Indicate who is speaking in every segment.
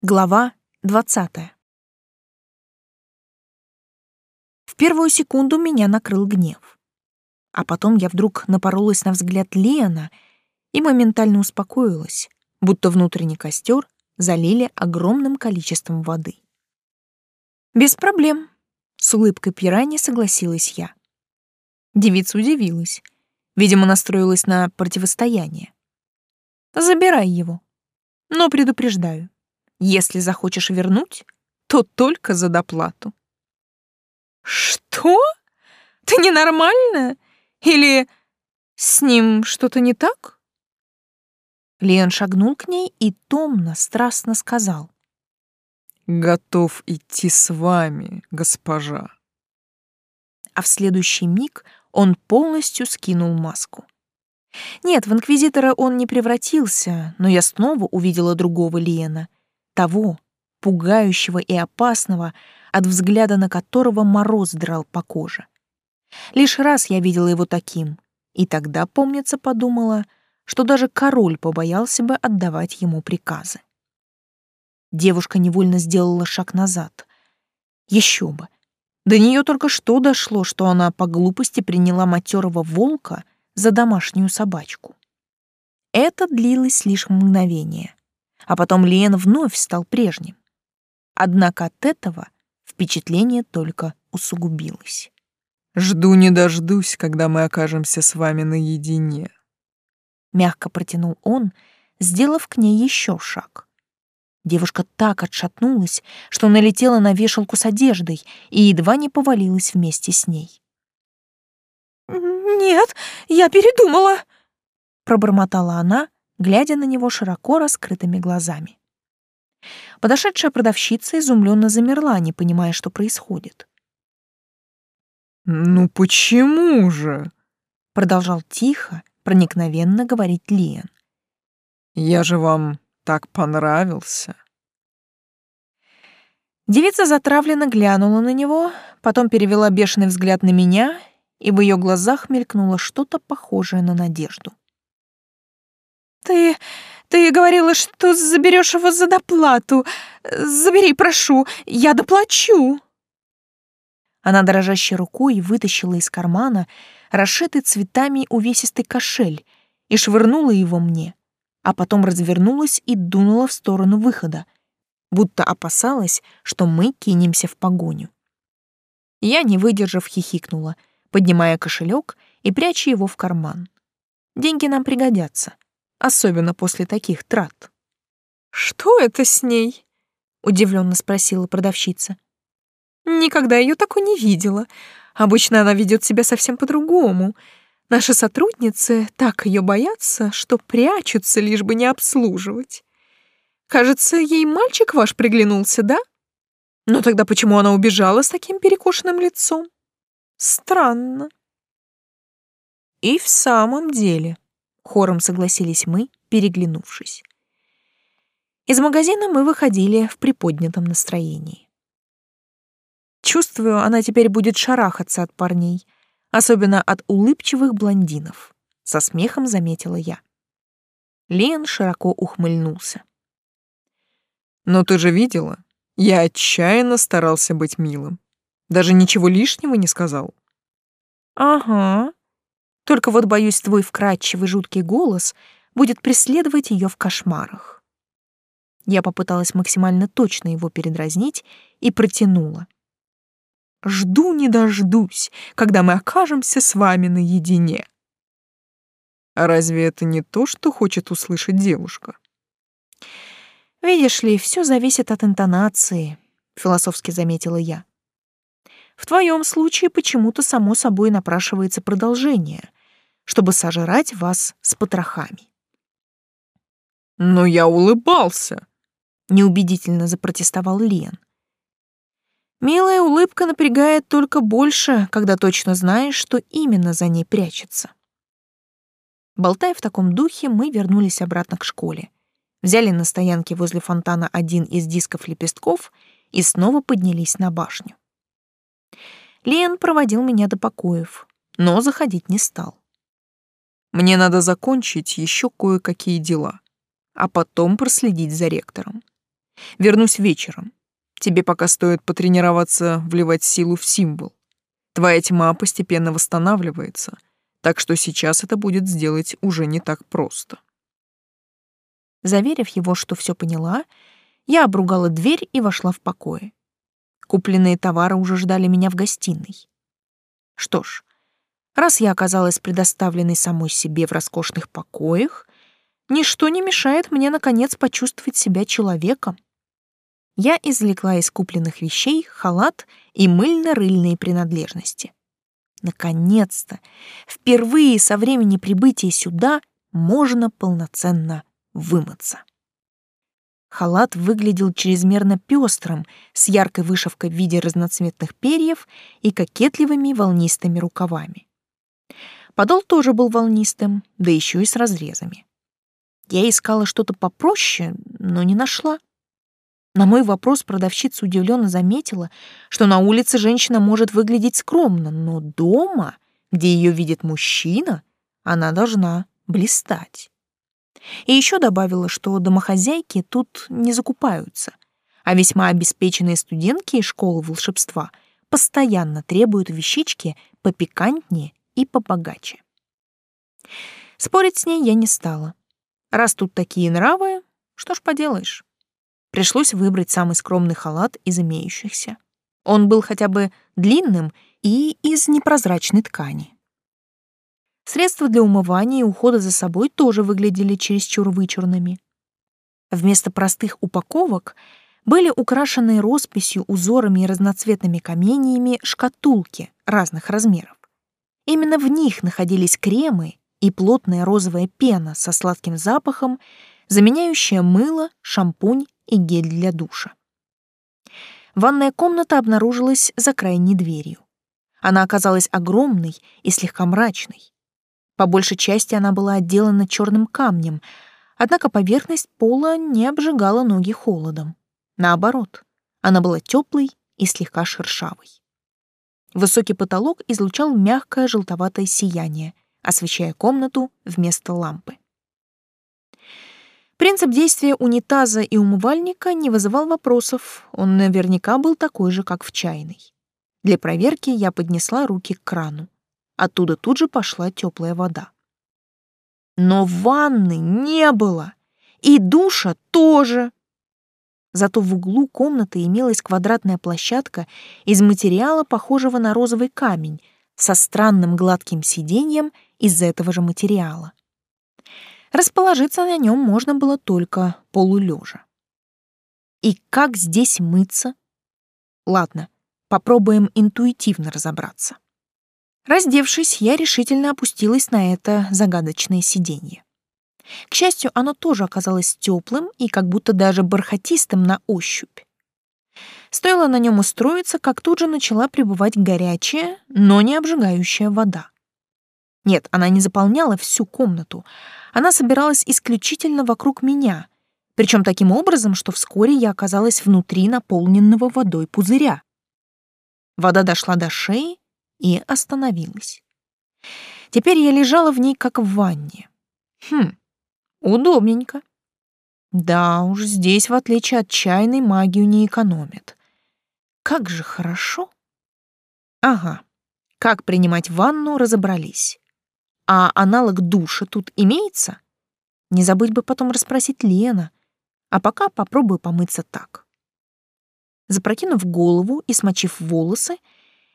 Speaker 1: Глава 20. В первую секунду меня накрыл гнев. А потом я вдруг напоролась на взгляд Лена и моментально успокоилась, будто внутренний костер залили огромным количеством воды. «Без проблем», — с улыбкой пирани согласилась я. Девица удивилась. Видимо, настроилась на противостояние. «Забирай его. Но предупреждаю, если захочешь вернуть, то только за доплату. Что? Ты ненормальная? Или с ним что-то не так? Лен шагнул к ней и томно, страстно сказал.
Speaker 2: «Готов идти с вами, госпожа».
Speaker 1: А в следующий миг он полностью скинул маску. Нет, в инквизитора он не превратился, но я снова увидела другого Лена, того, пугающего и опасного, от взгляда на которого мороз драл по коже. Лишь раз я видела его таким, и тогда, помнится, подумала, что даже король побоялся бы отдавать ему приказы. Девушка невольно сделала шаг назад. Еще бы. До нее только что дошло, что она по глупости приняла матерого волка за домашнюю собачку. Это длилось лишь мгновение а потом Лиен вновь стал прежним. Однако от этого впечатление только усугубилось.
Speaker 2: «Жду не дождусь, когда мы окажемся с вами наедине», —
Speaker 1: мягко протянул он, сделав к ней еще шаг. Девушка так отшатнулась, что налетела на вешалку с одеждой и едва не повалилась вместе с ней. «Нет, я передумала», — пробормотала она, глядя на него широко раскрытыми глазами. Подошедшая продавщица изумленно замерла, не понимая, что происходит.
Speaker 2: «Ну почему же?»
Speaker 1: — продолжал тихо, проникновенно говорить Лиен.
Speaker 2: «Я же вам так понравился».
Speaker 1: Девица затравленно глянула на него, потом перевела бешеный взгляд на меня, и в ее глазах мелькнуло что-то похожее на надежду. «Ты... ты говорила, что заберешь его за доплату. Забери, прошу, я доплачу». Она дрожащей рукой вытащила из кармана расшитый цветами увесистый кошель и швырнула его мне, а потом развернулась и дунула в сторону выхода, будто опасалась, что мы кинемся в погоню. Я, не выдержав, хихикнула, поднимая кошелек и пряча его в карман. Деньги нам пригодятся особенно после таких трат. «Что это с ней?» — удивленно спросила продавщица. «Никогда ее такой не видела. Обычно она ведет себя совсем по-другому. Наши сотрудницы так ее боятся, что прячутся, лишь бы не обслуживать. Кажется, ей мальчик ваш приглянулся, да? Но тогда почему она убежала с таким перекошенным лицом? Странно». И в самом деле Хором согласились мы, переглянувшись. Из магазина мы выходили в приподнятом настроении. Чувствую, она теперь будет шарахаться от парней, особенно от улыбчивых блондинов, со смехом заметила я. Лен широко ухмыльнулся.
Speaker 2: Но ты же видела, я отчаянно старался быть милым. Даже ничего лишнего не сказал.
Speaker 1: Ага, только вот, боюсь, твой вкрадчивый жуткий голос будет преследовать ее в кошмарах. Я попыталась максимально точно его передразнить и протянула. «Жду не дождусь, когда мы окажемся с вами наедине».
Speaker 2: А разве это не то, что хочет услышать девушка?
Speaker 1: Видишь ли, все зависит от интонации, философски заметила я. В твоем случае почему-то само собой напрашивается продолжение, чтобы сожрать вас с потрохами.
Speaker 2: «Но я улыбался!»
Speaker 1: — неубедительно запротестовал Лен. Милая улыбка напрягает только больше, когда точно знаешь, что именно за ней прячется. Болтая в таком духе, мы вернулись обратно к школе. Взяли на стоянке возле фонтана один из дисков лепестков и снова поднялись на башню. Лен проводил меня до покоев, но заходить не стал.
Speaker 2: Мне надо закончить еще кое-какие дела, а потом проследить за ректором. Вернусь вечером. Тебе пока стоит потренироваться вливать силу в символ. Твоя тьма постепенно восстанавливается, так что сейчас это будет сделать уже не так просто.
Speaker 1: Заверив его, что все поняла, я обругала дверь и вошла в покое. Купленные товары уже ждали меня в гостиной. Что ж, раз я оказалась предоставленной самой себе в роскошных покоях, ничто не мешает мне, наконец, почувствовать себя человеком. Я извлекла из купленных вещей халат и мыльно-рыльные принадлежности. Наконец-то, впервые со времени прибытия сюда можно полноценно вымыться. Халат выглядел чрезмерно пестрым, с яркой вышивкой в виде разноцветных перьев и кокетливыми волнистыми рукавами. Подол тоже был волнистым, да еще и с разрезами. Я искала что-то попроще, но не нашла. На мой вопрос продавщица удивленно заметила, что на улице женщина может выглядеть скромно, но дома, где ее видит мужчина, она должна блистать. И еще добавила, что домохозяйки тут не закупаются, а весьма обеспеченные студентки из школы волшебства постоянно требуют вещички попикантнее и побогаче. Спорить с ней я не стала. Раз тут такие нравы, что ж поделаешь. Пришлось выбрать самый скромный халат из имеющихся. Он был хотя бы длинным и из непрозрачной ткани. Средства для умывания и ухода за собой тоже выглядели чересчур вычурными. Вместо простых упаковок были украшенные росписью, узорами и разноцветными каменьями шкатулки разных размеров. Именно в них находились кремы и плотная розовая пена со сладким запахом, заменяющая мыло, шампунь и гель для душа. Ванная комната обнаружилась за крайней дверью. Она оказалась огромной и слегка мрачной. По большей части она была отделана черным камнем, однако поверхность пола не обжигала ноги холодом. Наоборот, она была теплой и слегка шершавой. Высокий потолок излучал мягкое желтоватое сияние, освещая комнату вместо лампы. Принцип действия унитаза и умывальника не вызывал вопросов, он наверняка был такой же, как в чайной. Для проверки я поднесла руки к крану. Оттуда тут же пошла теплая вода. Но ванны не было, и душа тоже. Зато в углу комнаты имелась квадратная площадка из материала, похожего на розовый камень, со странным гладким сиденьем из этого же материала. Расположиться на нем можно было только полулежа. И как здесь мыться? Ладно, попробуем интуитивно разобраться. Раздевшись, я решительно опустилась на это загадочное сиденье. К счастью, оно тоже оказалось теплым и как будто даже бархатистым на ощупь. Стоило на нем устроиться, как тут же начала прибывать горячая, но не обжигающая вода. Нет, она не заполняла всю комнату. Она собиралась исключительно вокруг меня, причем таким образом, что вскоре я оказалась внутри наполненного водой пузыря. Вода дошла до шеи, и остановилась. Теперь я лежала в ней, как в ванне. Хм, удобненько. Да уж, здесь, в отличие от чайной, магию не экономят. Как же хорошо. Ага, как принимать ванну, разобрались. А аналог душа тут имеется? Не забыть бы потом расспросить Лена. А пока попробую помыться так. Запрокинув голову и смочив волосы,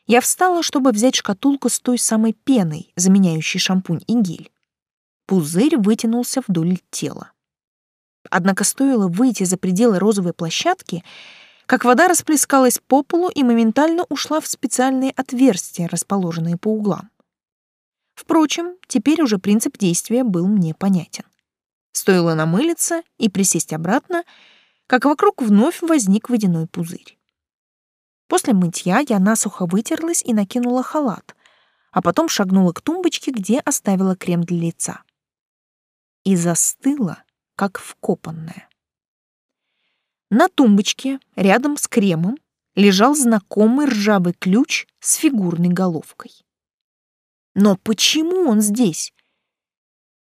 Speaker 1: я встала, чтобы взять шкатулку с той самой пеной, заменяющей шампунь и гель. Пузырь вытянулся вдоль тела. Однако стоило выйти за пределы розовой площадки, как вода расплескалась по полу и моментально ушла в специальные отверстия, расположенные по углам. Впрочем, теперь уже принцип действия был мне понятен. Стоило намылиться и присесть обратно, как вокруг вновь возник водяной пузырь. После мытья я насухо вытерлась и накинула халат, а потом шагнула к тумбочке, где оставила крем для лица. И застыла, как вкопанная. На тумбочке, рядом с кремом, лежал знакомый ржавый ключ с фигурной головкой. Но почему он здесь?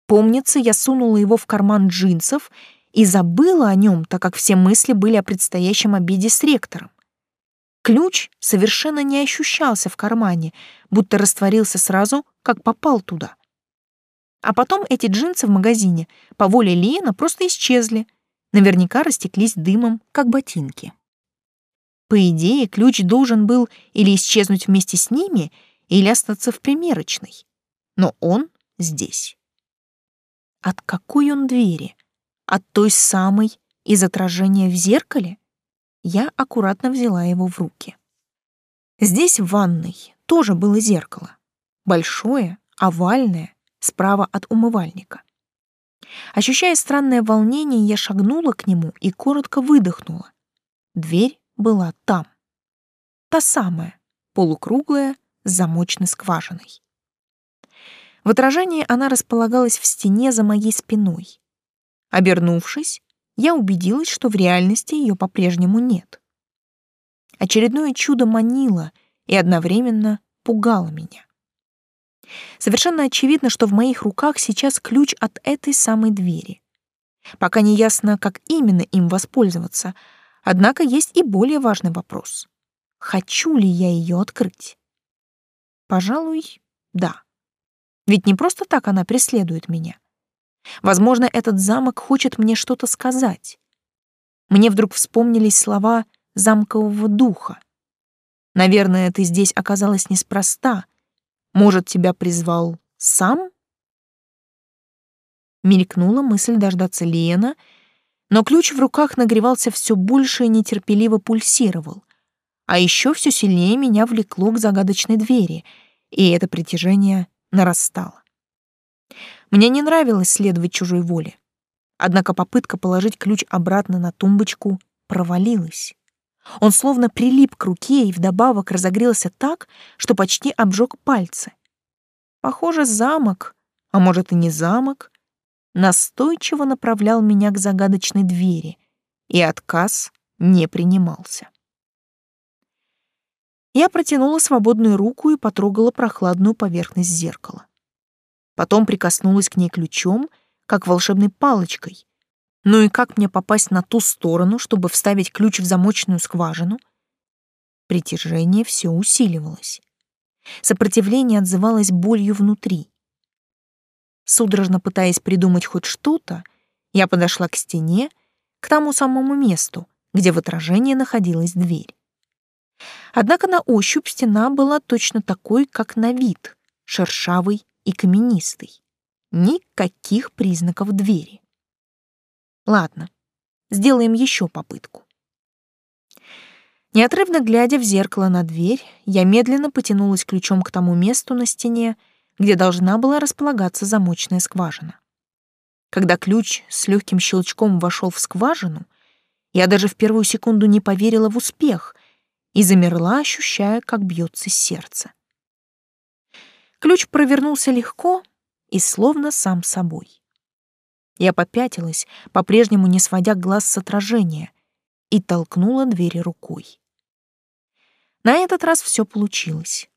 Speaker 1: Помнится, я сунула его в карман джинсов и забыла о нем, так как все мысли были о предстоящем обеде с ректором. Ключ совершенно не ощущался в кармане, будто растворился сразу, как попал туда. А потом эти джинсы в магазине по воле Лиена просто исчезли, наверняка растеклись дымом, как ботинки. По идее, ключ должен был или исчезнуть вместе с ними, или остаться в примерочной. Но он здесь. От какой он двери? От той самой из отражения в зеркале? Я аккуратно взяла его в руки. Здесь, в ванной, тоже было зеркало. Большое, овальное, справа от умывальника. Ощущая странное волнение, я шагнула к нему и коротко выдохнула. Дверь была там. Та самая, полукруглая, с замочной скважиной. В отражении она располагалась в стене за моей спиной. Обернувшись, я убедилась, что в реальности ее по-прежнему нет. Очередное чудо манило и одновременно пугало меня. Совершенно очевидно, что в моих руках сейчас ключ от этой самой двери. Пока не ясно, как именно им воспользоваться, однако есть и более важный вопрос. Хочу ли я ее открыть? Пожалуй, да. Ведь не просто так она преследует меня. Возможно, этот замок хочет мне что-то сказать. Мне вдруг вспомнились слова замкового духа. Наверное, ты здесь оказалась неспроста — может, тебя призвал сам? Мелькнула мысль дождаться Лена, но ключ в руках нагревался все больше и нетерпеливо пульсировал. А еще все сильнее меня влекло к загадочной двери, и это притяжение нарастало. Мне не нравилось следовать чужой воле. Однако попытка положить ключ обратно на тумбочку провалилась. Он словно прилип к руке и вдобавок разогрелся так, что почти обжег пальцы. Похоже, замок, а может и не замок, настойчиво направлял меня к загадочной двери, и отказ не принимался. Я протянула свободную руку и потрогала прохладную поверхность зеркала. Потом прикоснулась к ней ключом, как волшебной палочкой, ну и как мне попасть на ту сторону, чтобы вставить ключ в замочную скважину? Притяжение все усиливалось. Сопротивление отзывалось болью внутри. Судорожно пытаясь придумать хоть что-то, я подошла к стене, к тому самому месту, где в отражении находилась дверь. Однако на ощупь стена была точно такой, как на вид, шершавый и каменистый. Никаких признаков двери. Ладно, сделаем еще попытку. Неотрывно глядя в зеркало на дверь, я медленно потянулась ключом к тому месту на стене, где должна была располагаться замочная скважина. Когда ключ с легким щелчком вошел в скважину, я даже в первую секунду не поверила в успех и замерла, ощущая, как бьется сердце. Ключ провернулся легко и словно сам собой. Я попятилась, по-прежнему не сводя глаз с отражения, и толкнула двери рукой. На этот раз все получилось.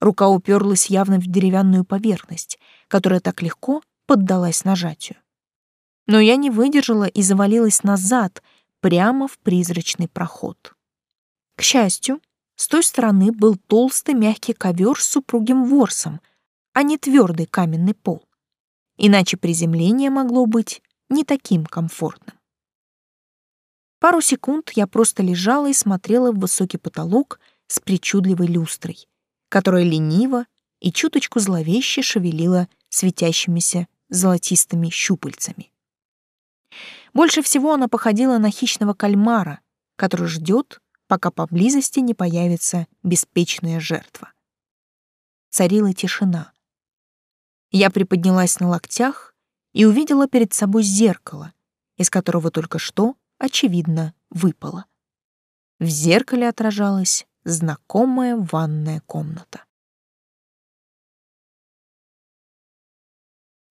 Speaker 1: Рука уперлась явно в деревянную поверхность, которая так легко поддалась нажатию. Но я не выдержала и завалилась назад, прямо в призрачный проход. К счастью, с той стороны был толстый мягкий ковер с супругим ворсом, а не твердый каменный пол иначе приземление могло быть не таким комфортным. Пару секунд я просто лежала и смотрела в высокий потолок с причудливой люстрой, которая лениво и чуточку зловеще шевелила светящимися золотистыми щупальцами. Больше всего она походила на хищного кальмара, который ждет, пока поблизости не появится беспечная жертва. Царила тишина. Я приподнялась на локтях и увидела перед собой зеркало, из которого только что, очевидно, выпало. В зеркале отражалась знакомая ванная комната.